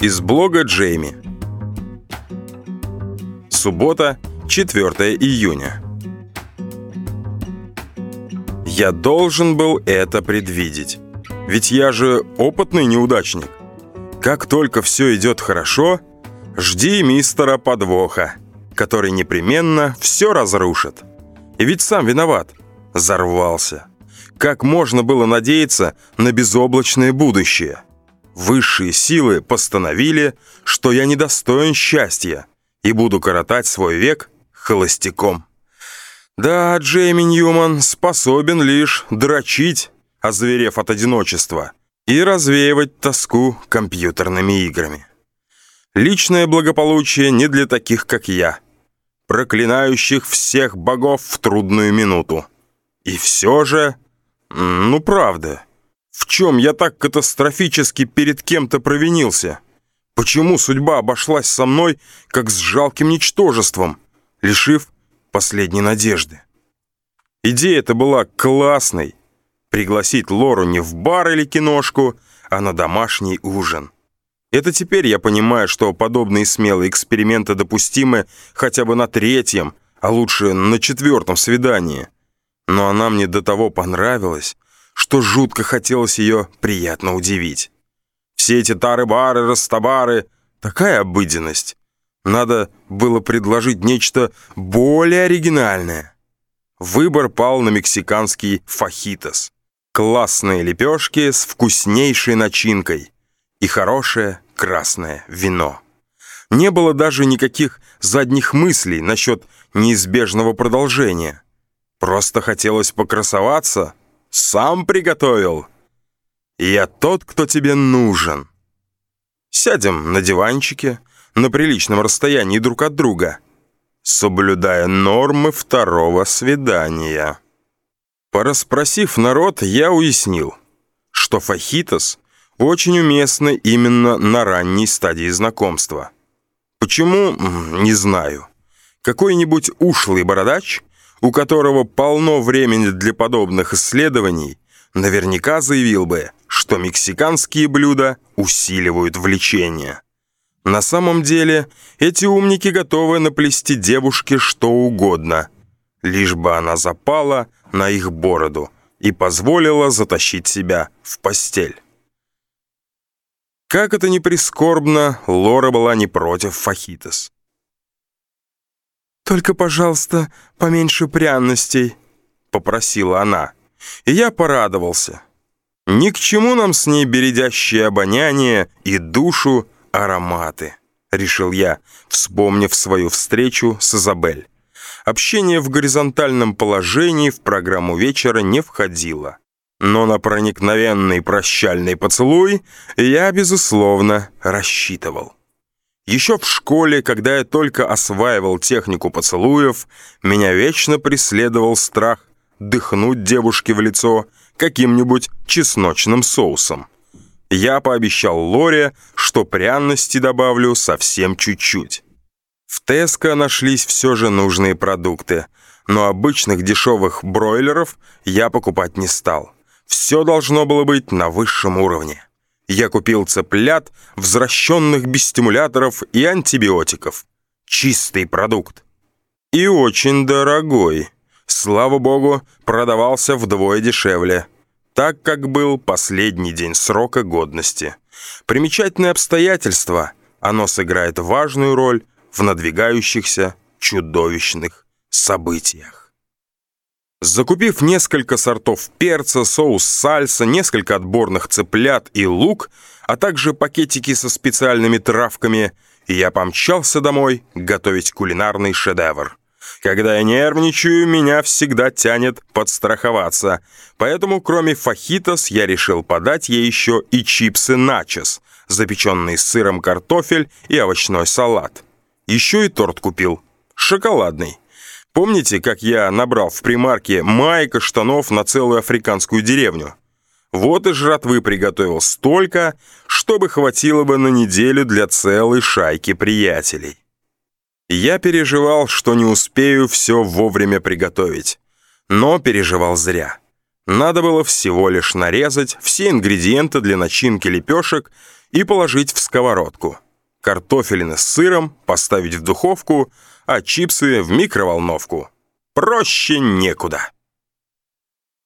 Из блога Джейми. Суббота, 4 июня. Я должен был это предвидеть. Ведь я же опытный неудачник. Как только все идет хорошо, жди мистера подвоха, который непременно все разрушит. И ведь сам виноват. Зарвался. Как можно было надеяться на безоблачное будущее? Высшие силы постановили, что я недостоин счастья и буду коротать свой век холостяком. Да, Джейми Ньюман способен лишь дрочить, озверев от одиночества, и развеивать тоску компьютерными играми. Личное благополучие не для таких, как я, проклинающих всех богов в трудную минуту. И все же, ну правда, в чем я так катастрофически перед кем-то провинился? Почему судьба обошлась со мной, как с жалким ничтожеством, лишив последней надежды? Идея-то была классной. Пригласить Лору не в бар или киношку, а на домашний ужин. Это теперь я понимаю, что подобные смелые эксперименты допустимы хотя бы на третьем, а лучше на четвертом свидании. Но она мне до того понравилась, что жутко хотелось ее приятно удивить. Все эти тары-бары, растабары — такая обыденность. Надо было предложить нечто более оригинальное. Выбор пал на мексиканский фахитос. Классные лепешки с вкуснейшей начинкой и хорошее красное вино. Не было даже никаких задних мыслей насчет неизбежного продолжения. Просто хотелось покрасоваться — сам приготовил. Я тот, кто тебе нужен. Сядем на диванчике на приличном расстоянии друг от друга, соблюдая нормы второго свидания. Пораспросив народ, я уяснил, что фахитос очень уместно именно на ранней стадии знакомства. Почему? Не знаю. Какой-нибудь ушлый бородач у которого полно времени для подобных исследований, наверняка заявил бы, что мексиканские блюда усиливают влечение. На самом деле, эти умники готовы наплести девушке что угодно, лишь бы она запала на их бороду и позволила затащить себя в постель. Как это ни прискорбно, Лора была не против фахитос. «Только, пожалуйста, поменьше пряностей», — попросила она. И я порадовался. Ни к чему нам с ней бередящее обоняние и душу ароматы, решил я, вспомнив свою встречу с Изабель. Общение в горизонтальном положении в программу вечера не входило. Но на проникновенный прощальный поцелуй я, безусловно, рассчитывал. Еще в школе, когда я только осваивал технику поцелуев, меня вечно преследовал страх дыхнуть девушке в лицо каким-нибудь чесночным соусом. Я пообещал Лоре, что пряности добавлю совсем чуть-чуть. В Теско нашлись все же нужные продукты, но обычных дешевых бройлеров я покупать не стал. Все должно было быть на высшем уровне. Я купил цыплят, возвращенных без стимуляторов и антибиотиков. Чистый продукт. И очень дорогой. Слава богу, продавался вдвое дешевле, так как был последний день срока годности. Примечательное обстоятельство, оно сыграет важную роль в надвигающихся чудовищных событиях. Закупив несколько сортов перца, соус сальса, несколько отборных цыплят и лук, а также пакетики со специальными травками, я помчался домой готовить кулинарный шедевр. Когда я нервничаю, меня всегда тянет подстраховаться, поэтому кроме фахитос я решил подать ей еще и чипсы начос, запеченный с сыром картофель и овощной салат. Еще и торт купил, шоколадный. Помните, как я набрал в примарке майка штанов на целую африканскую деревню? Вот и жратвы приготовил столько, чтобы хватило бы на неделю для целой шайки приятелей. Я переживал, что не успею все вовремя приготовить. Но переживал зря. Надо было всего лишь нарезать все ингредиенты для начинки лепешек и положить в сковородку. Картофелины с сыром поставить в духовку, а чипсы в микроволновку. Проще некуда.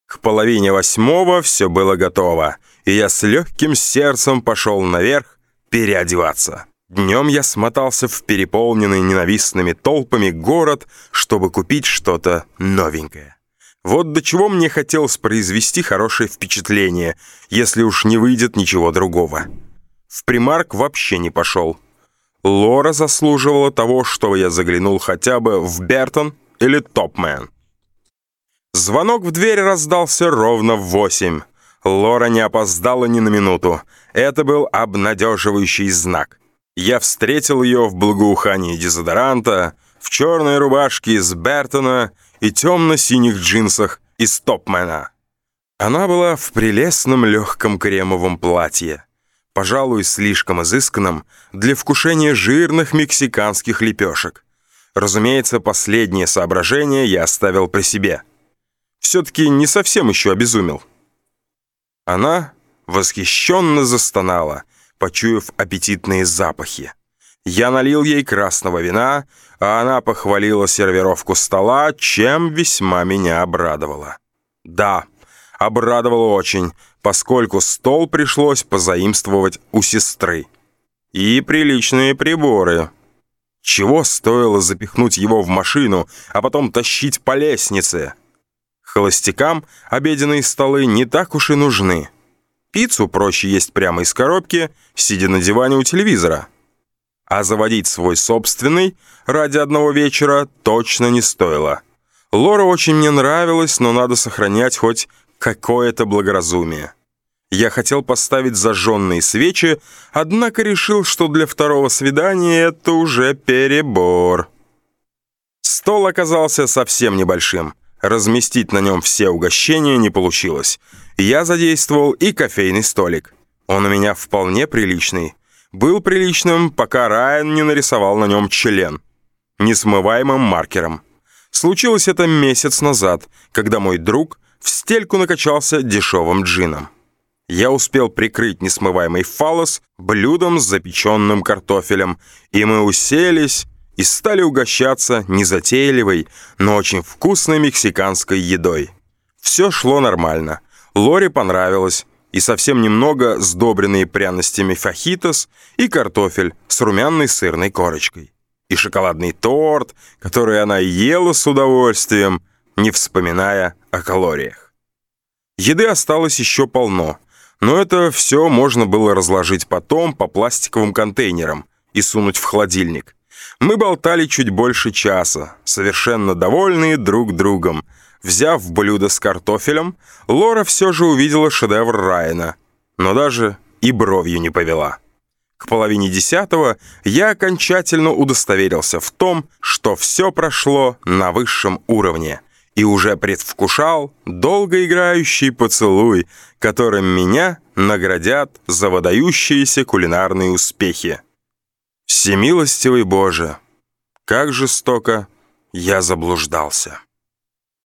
К половине восьмого все было готово, и я с легким сердцем пошел наверх переодеваться. Днем я смотался в переполненный ненавистными толпами город, чтобы купить что-то новенькое. Вот до чего мне хотелось произвести хорошее впечатление, если уж не выйдет ничего другого. В примарк вообще не пошел. Лора заслуживала того, чтобы я заглянул хотя бы в Бертон или Топмен. Звонок в дверь раздался ровно в восемь. Лора не опоздала ни на минуту. Это был обнадеживающий знак. Я встретил ее в благоухании дезодоранта, в черной рубашке из Бертона и темно-синих джинсах из Топмена. Она была в прелестном легком кремовом платье, пожалуй, слишком изысканном для вкушения жирных мексиканских лепешек. Разумеется, последнее соображение я оставил при себе. Все-таки не совсем еще обезумел. Она восхищенно застонала, почуяв аппетитные запахи. Я налил ей красного вина, а она похвалила сервировку стола, чем весьма меня обрадовала. Да, обрадовала очень, поскольку стол пришлось позаимствовать у сестры. И приличные приборы. Чего стоило запихнуть его в машину, а потом тащить по лестнице? Холостякам обеденные столы не так уж и нужны. Пиццу проще есть прямо из коробки, сидя на диване у телевизора. А заводить свой собственный ради одного вечера точно не стоило. Лора очень мне нравилась, но надо сохранять хоть какое-то благоразумие. Я хотел поставить зажженные свечи, однако решил, что для второго свидания это уже перебор. Стол оказался совсем небольшим. Разместить на нем все угощения не получилось. Я задействовал и кофейный столик. Он у меня вполне приличный. Был приличным, пока Райан не нарисовал на нем член. Несмываемым маркером. Случилось это месяц назад, когда мой друг в стельку накачался дешевым джином. Я успел прикрыть несмываемый фалос блюдом с запеченным картофелем, и мы уселись и стали угощаться незатейливой, но очень вкусной мексиканской едой. Все шло нормально. Лоре понравилось, и совсем немного сдобренные пряностями фахитос и картофель с румяной сырной корочкой. И шоколадный торт, который она ела с удовольствием, не вспоминая о калориях. Еды осталось еще полно, но это все можно было разложить потом по пластиковым контейнерам и сунуть в холодильник. Мы болтали чуть больше часа, совершенно довольные друг другом. Взяв блюдо с картофелем, Лора все же увидела шедевр Райана, но даже и бровью не повела. К половине десятого я окончательно удостоверился в том, что все прошло на высшем уровне и уже предвкушал долгоиграющий поцелуй, которым меня наградят за выдающиеся кулинарные успехи. Всемилостивый Боже, как жестоко я заблуждался.